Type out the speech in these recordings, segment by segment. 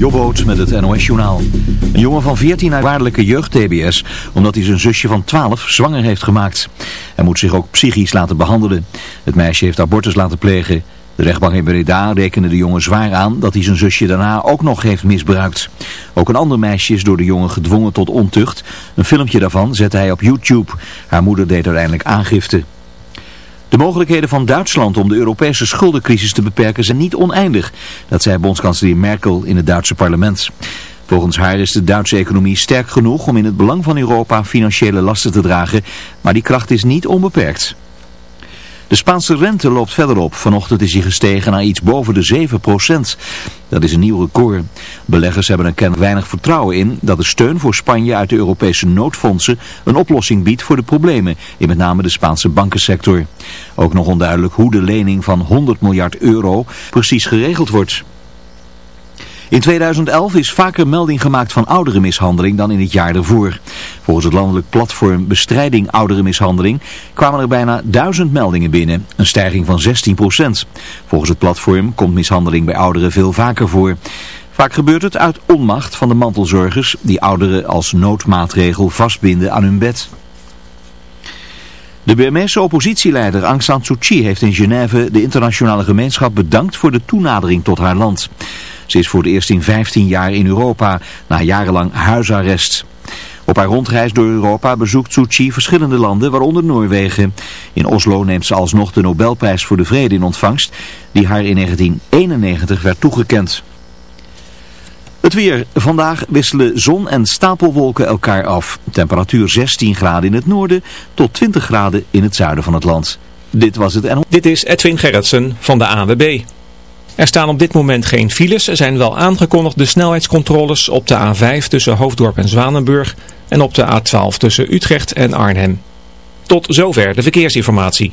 Jobboot met het NOS-journaal. Een jongen van 14 uit waarlijke jeugd-TBS, omdat hij zijn zusje van 12 zwanger heeft gemaakt. Hij moet zich ook psychisch laten behandelen. Het meisje heeft abortus laten plegen. De rechtbank in Breda rekende de jongen zwaar aan dat hij zijn zusje daarna ook nog heeft misbruikt. Ook een ander meisje is door de jongen gedwongen tot ontucht. Een filmpje daarvan zette hij op YouTube. Haar moeder deed uiteindelijk aangifte. De mogelijkheden van Duitsland om de Europese schuldencrisis te beperken zijn niet oneindig. Dat zei bondskanselier Merkel in het Duitse parlement. Volgens haar is de Duitse economie sterk genoeg om in het belang van Europa financiële lasten te dragen, maar die kracht is niet onbeperkt. De Spaanse rente loopt verder op. Vanochtend is hij gestegen naar iets boven de 7% Dat is een nieuw record. Beleggers hebben er kennelijk weinig vertrouwen in dat de steun voor Spanje uit de Europese noodfondsen een oplossing biedt voor de problemen in met name de Spaanse bankensector. Ook nog onduidelijk hoe de lening van 100 miljard euro precies geregeld wordt. In 2011 is vaker melding gemaakt van ouderenmishandeling dan in het jaar ervoor. Volgens het landelijk platform Bestrijding Ouderenmishandeling kwamen er bijna duizend meldingen binnen, een stijging van 16% Volgens het platform komt mishandeling bij ouderen veel vaker voor. Vaak gebeurt het uit onmacht van de mantelzorgers die ouderen als noodmaatregel vastbinden aan hun bed. De Burmeese oppositieleider Aung San Suu Kyi heeft in Genève de internationale gemeenschap bedankt voor de toenadering tot haar land. Ze is voor het eerst in 15 jaar in Europa, na jarenlang huisarrest. Op haar rondreis door Europa bezoekt Suu verschillende landen, waaronder Noorwegen. In Oslo neemt ze alsnog de Nobelprijs voor de Vrede in ontvangst, die haar in 1991 werd toegekend. Het weer. Vandaag wisselen zon en stapelwolken elkaar af. Temperatuur 16 graden in het noorden tot 20 graden in het zuiden van het land. Dit was het en... Dit is Edwin Gerritsen van de AWB. Er staan op dit moment geen files. Er zijn wel aangekondigd de snelheidscontroles op de A5 tussen Hoofddorp en Zwanenburg en op de A12 tussen Utrecht en Arnhem. Tot zover de verkeersinformatie.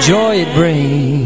joy it brings.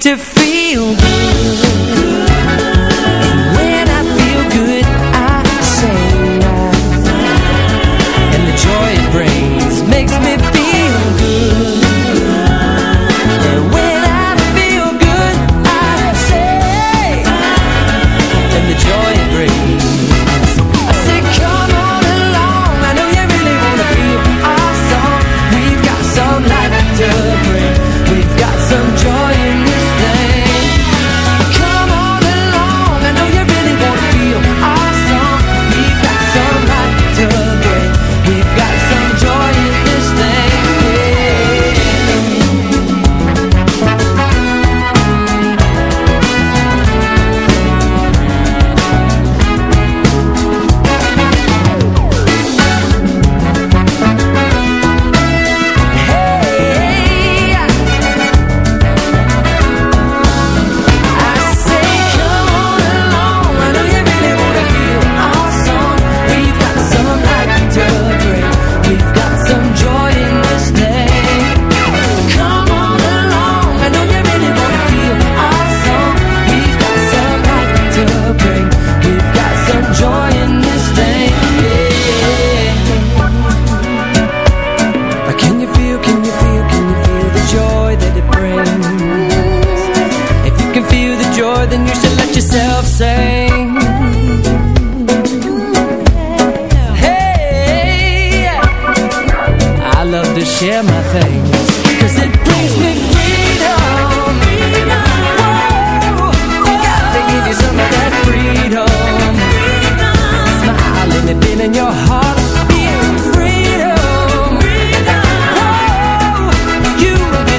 to feel good.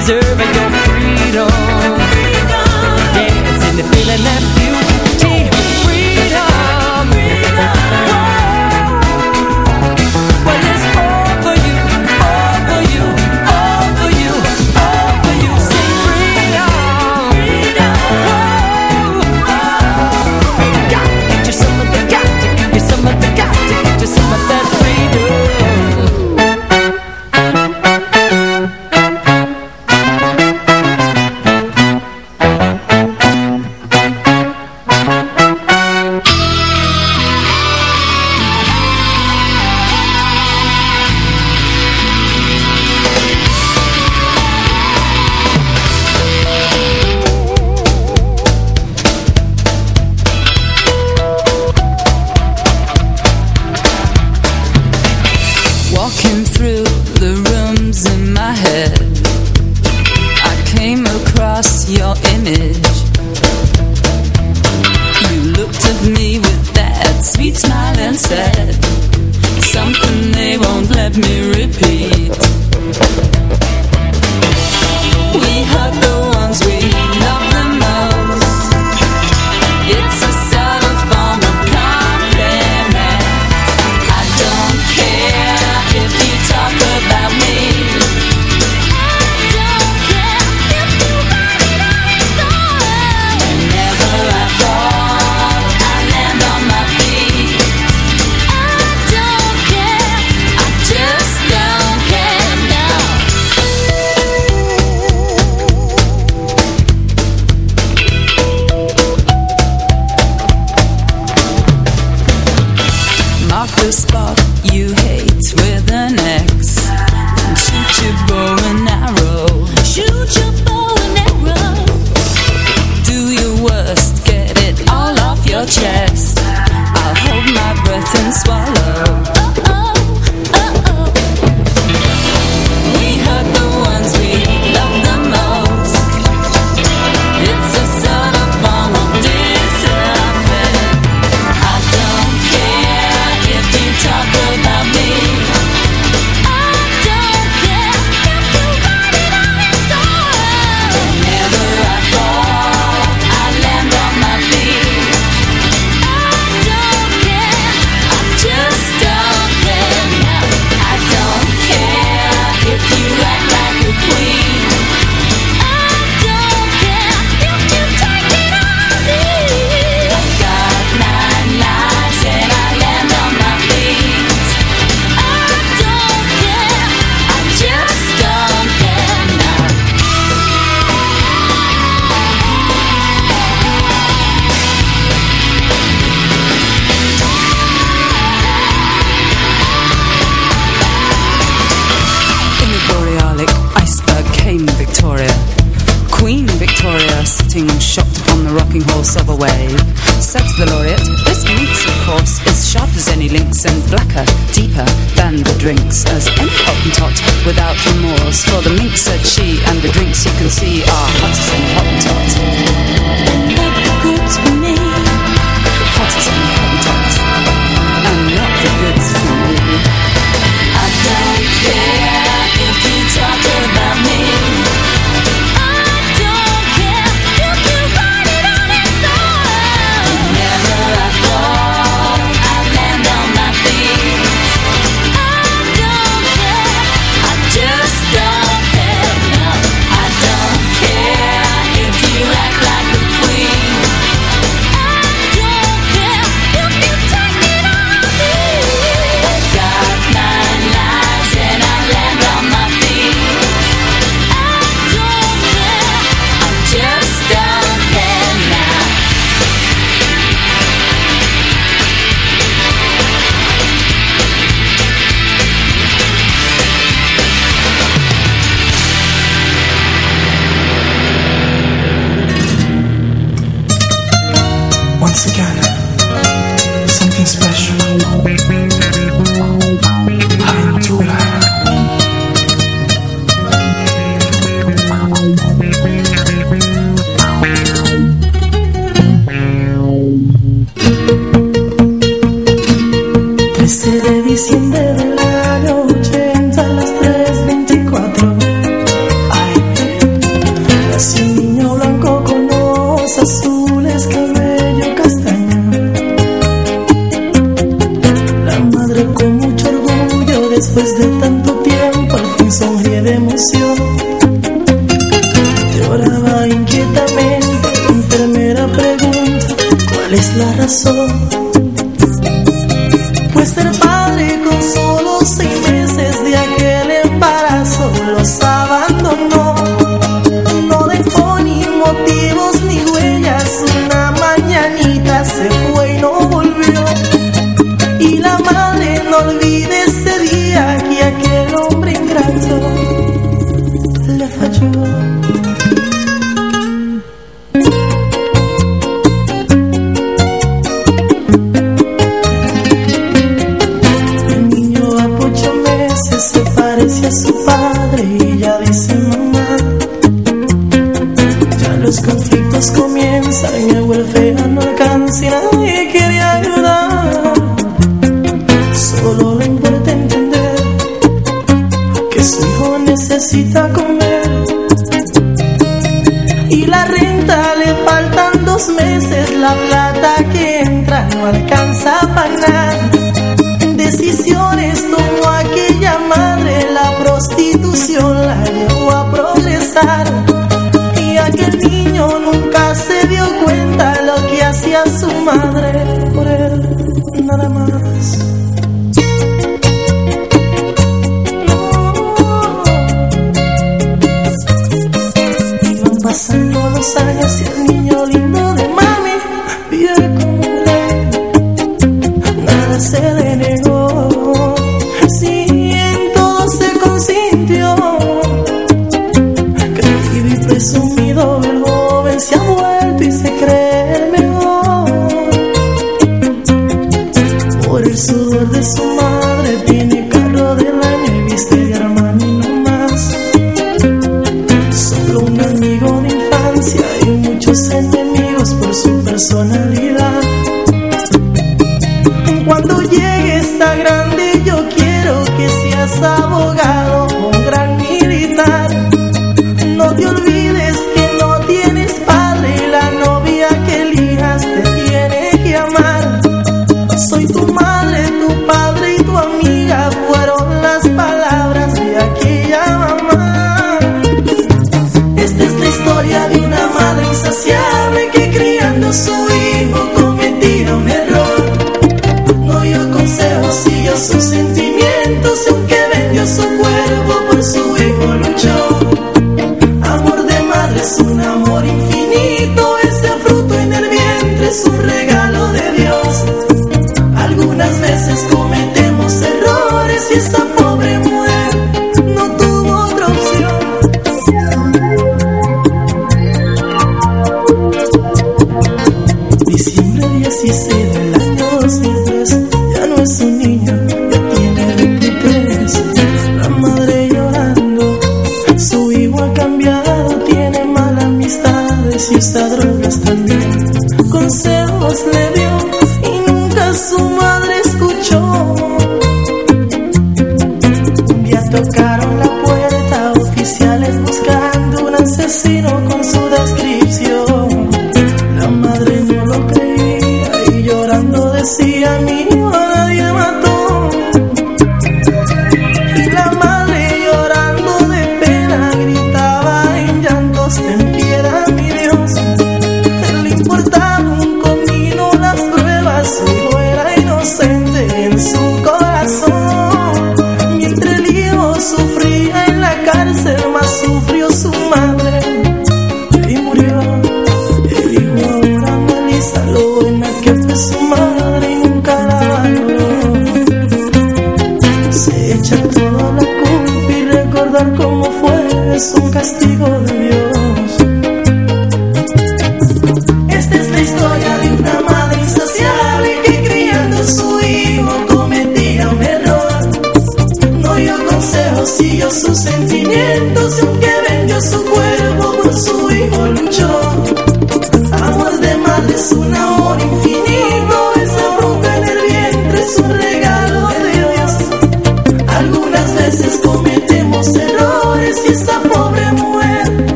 You deserve your freedom. Dance in the feeling that beauty,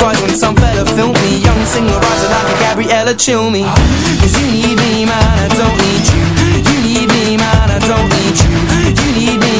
Enterprise when some fella filmed me. Young singer rising like a Gabriella Cilmi. Cause you need me man, I don't need you. You need me man, I don't need you. You need me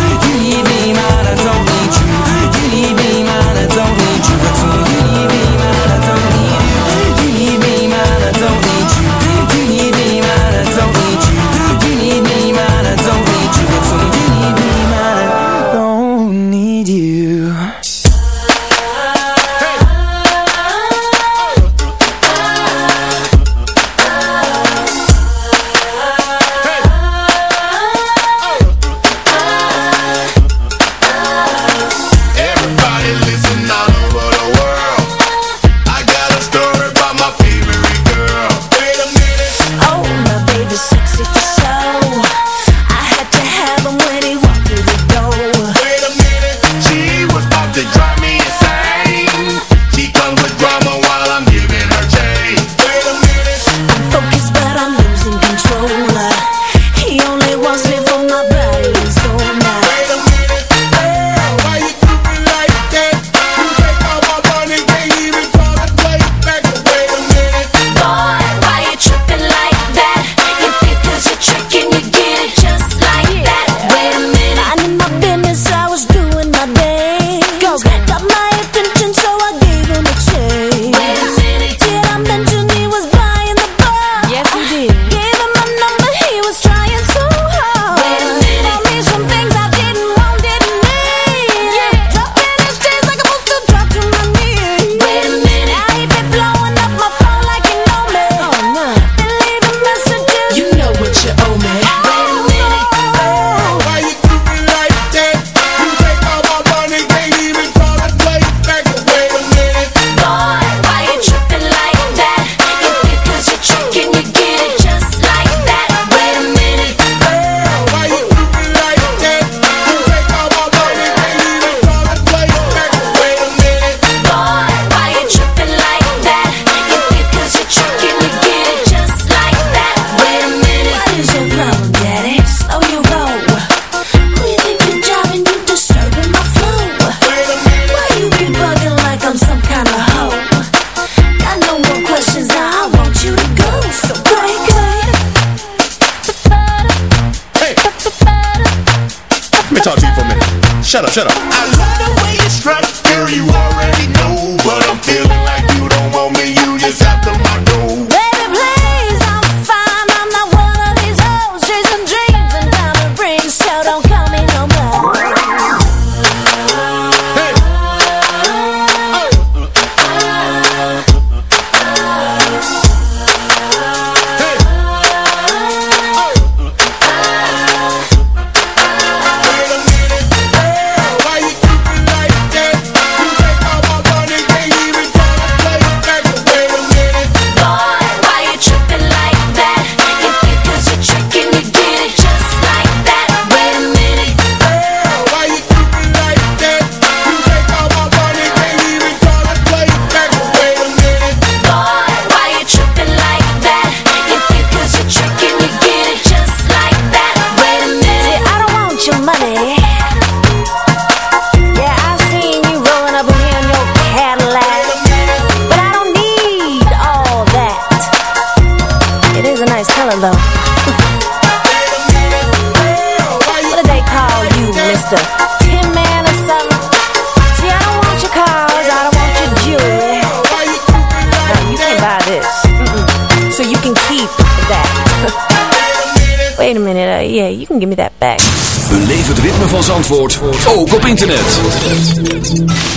internet.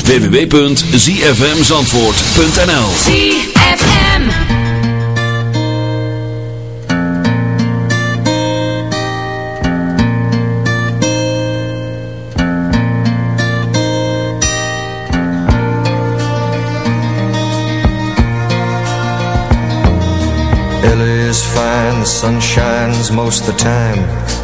www.zfmzandvoort.nl ZFM. Is fine, the sun shines most of the time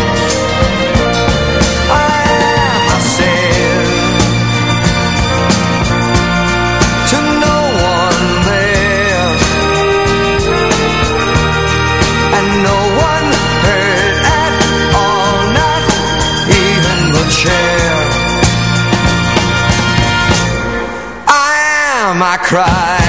cry.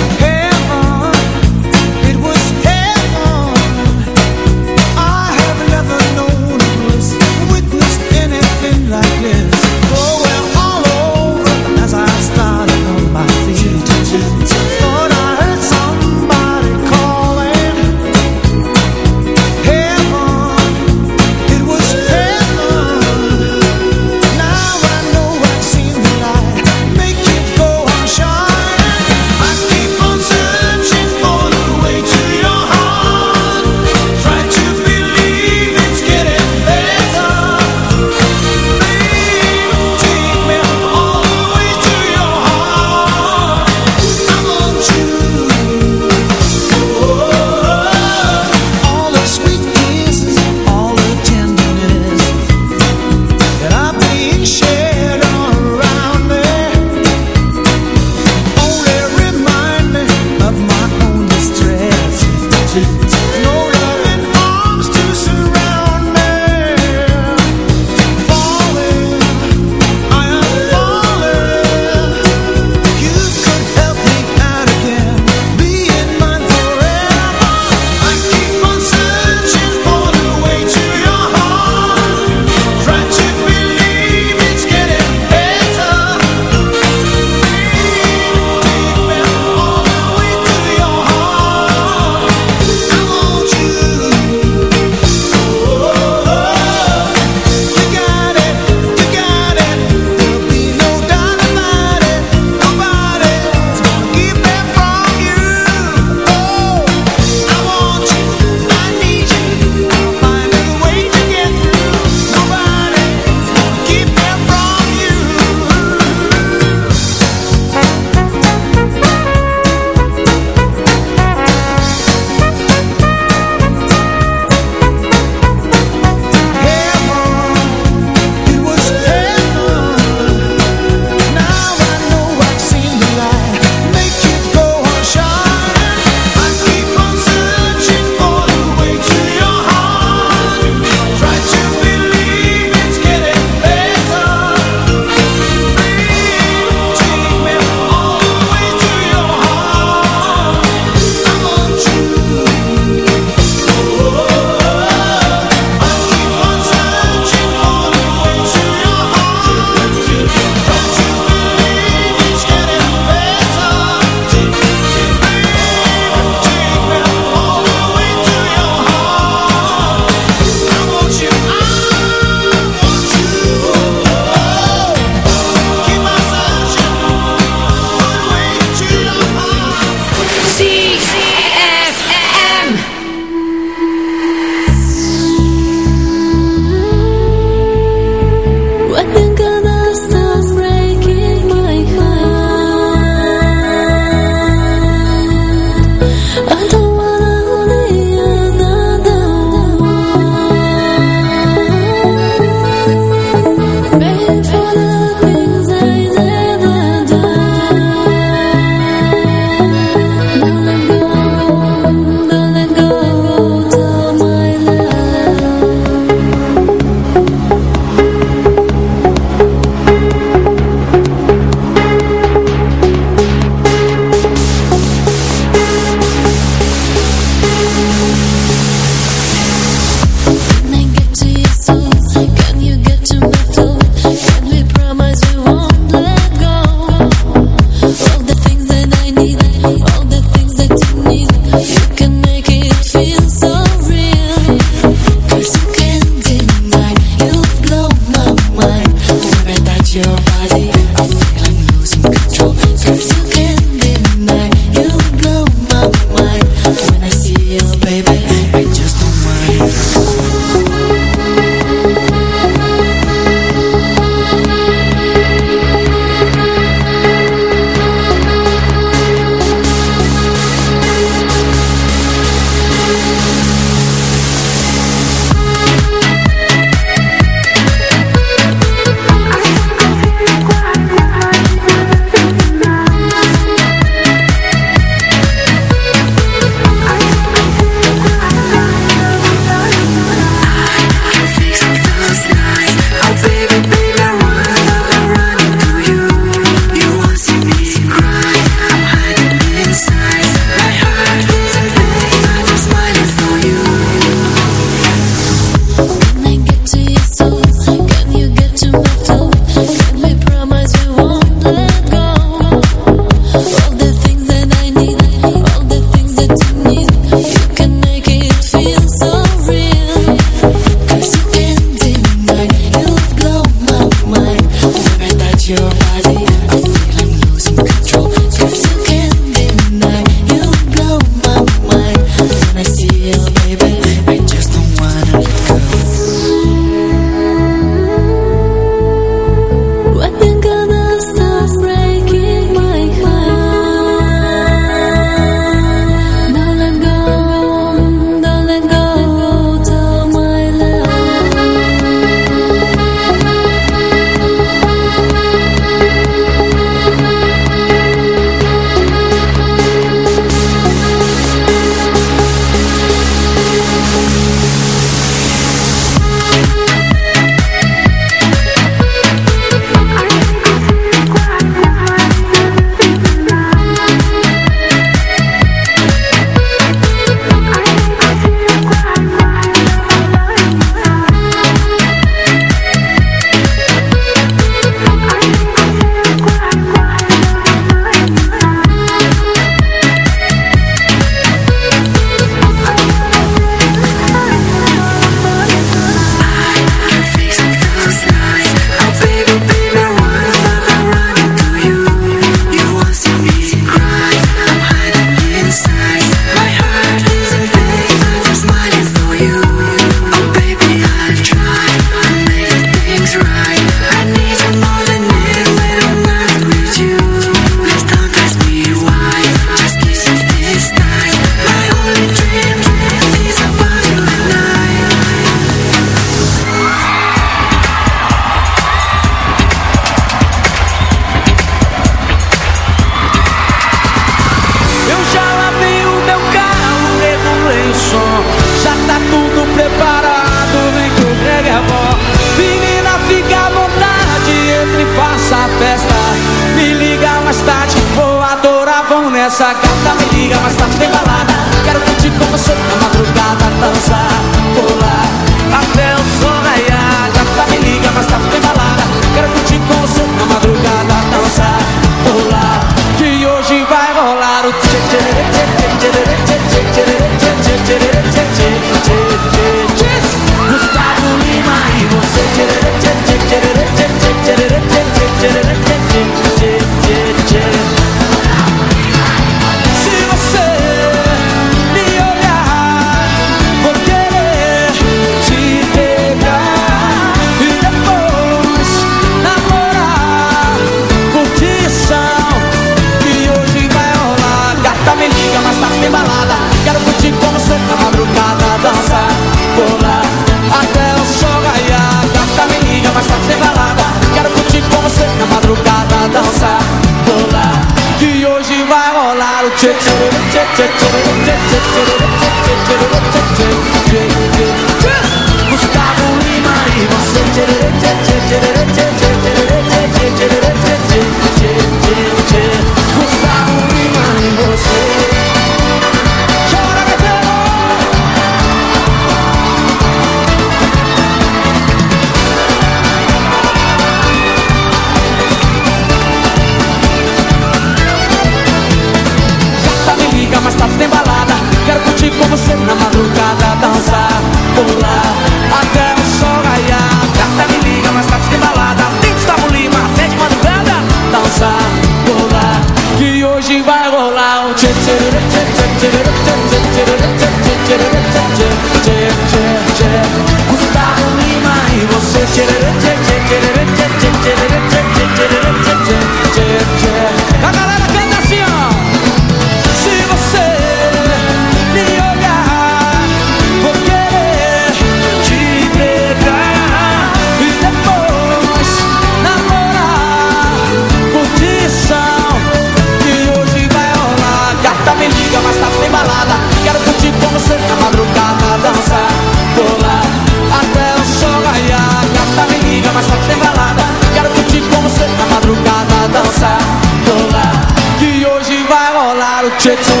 Chit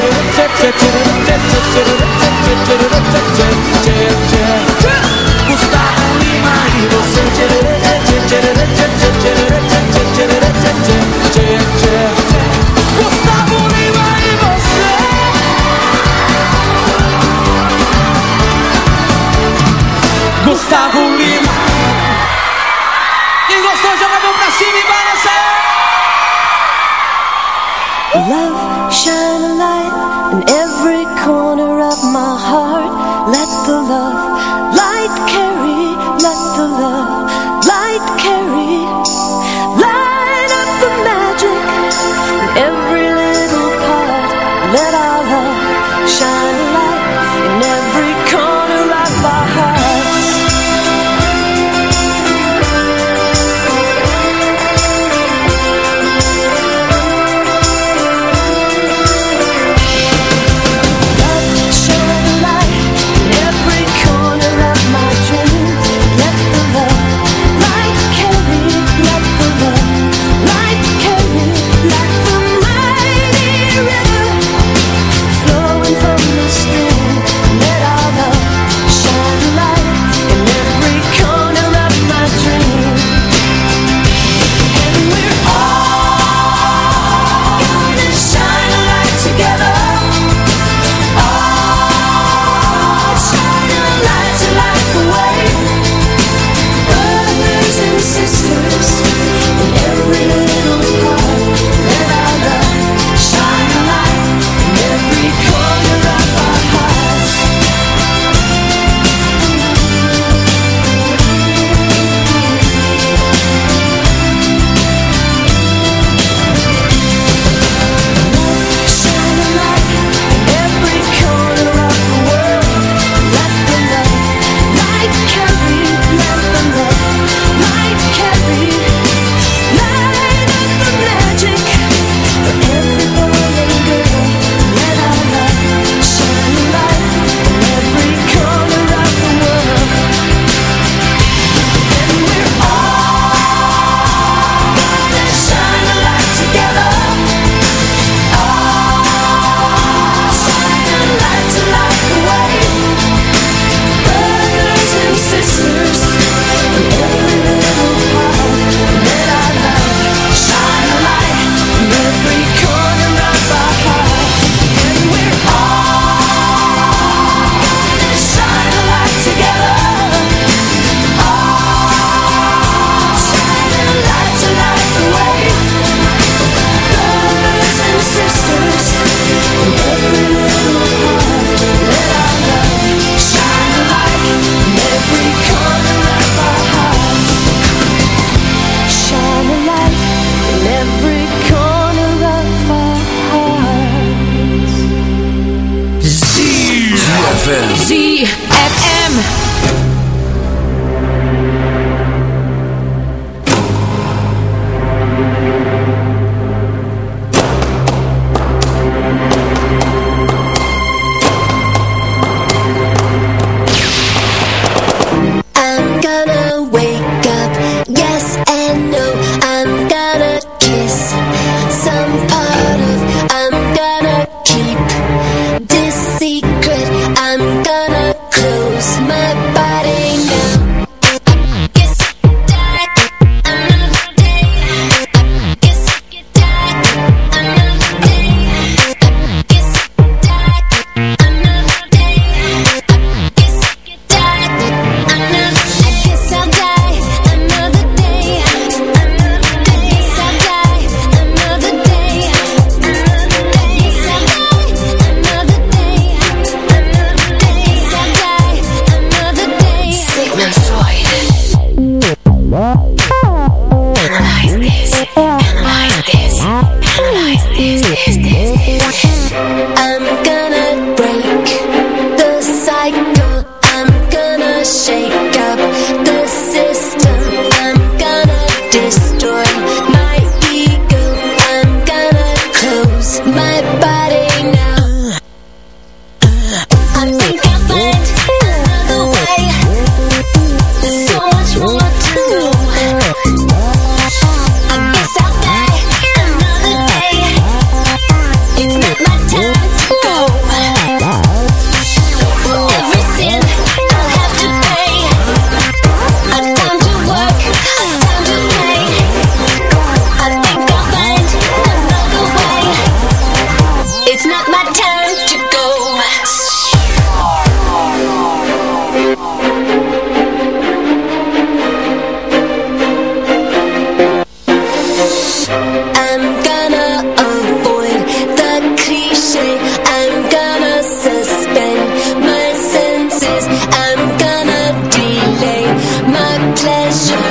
Christian.